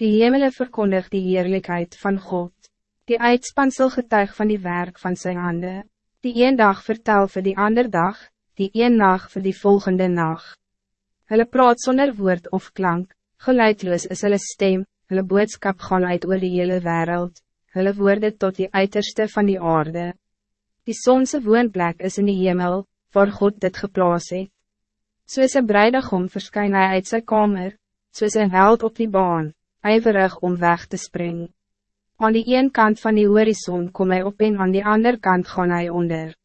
Die hemelen verkondigt die heerlijkheid van God. Die uitspansel getuig van die werk van zijn handen. Die een dag vertel voor die ander dag, die een nacht voor die volgende nacht. Hulle praat zonder woord of klank, geluidloos is hulle stem, hulle boodskap gaan uit oor die hele wereld, hulle woorde tot die uiterste van die aarde. Die sonse woonplek is in die hemel, waar God dit geplaas het. Soos een bruidegom verskyn hy uit sy kamer, soos een held op die baan, ijverig om weg te springen. Aan die een kant van die horizon kom hij op en aan die andere kant gaan hij onder.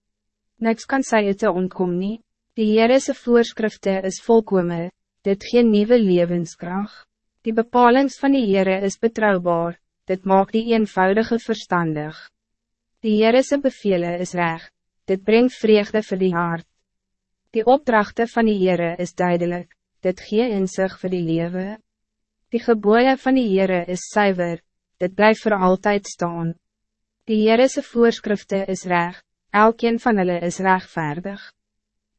Niks kan sy het ontkom nie. Die Heerese voorschriften is volkome, dit geen nieuwe levenskracht. Die bepalings van die Heere is betrouwbaar, dit maakt die eenvoudige verstandig. Die Heerese bevelen is recht, dit brengt vreugde voor die hart. Die opdrachten van die Heere is duidelijk, dit gee inzicht voor die leven. Die geboeien van die Heere is zuiver, dit blijft voor altijd staan. Die Heerese voorschriften is recht, elkeen van hulle is rechtvaardig.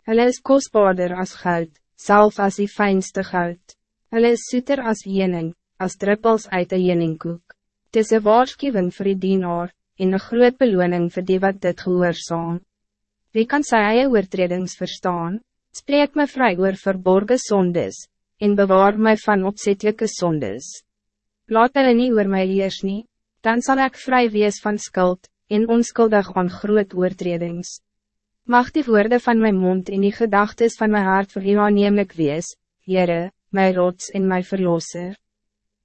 Hulle is kostbaarder als goud, zelf als die fijnste goud. Hulle is soeter als jening, als druppels uit de jeningkoek. Het is een waarschuwing voor die dienaar, en een groot beloning voor die wat dit gehoorzaam. Wie kan sy eie oortredings verstaan? Spreek my vry oor verborgen zondes, en bewaar mij van opzettelijke zondes. Laat hulle nie oor my heers nie, dan zal ik vrij wees van skuld, en onskuldig aan groot oortredings. Mag die woorden van mijn mond en die gedachtes van mijn hart voor u aannemelijk wees, Heere, my rots en my verlosser.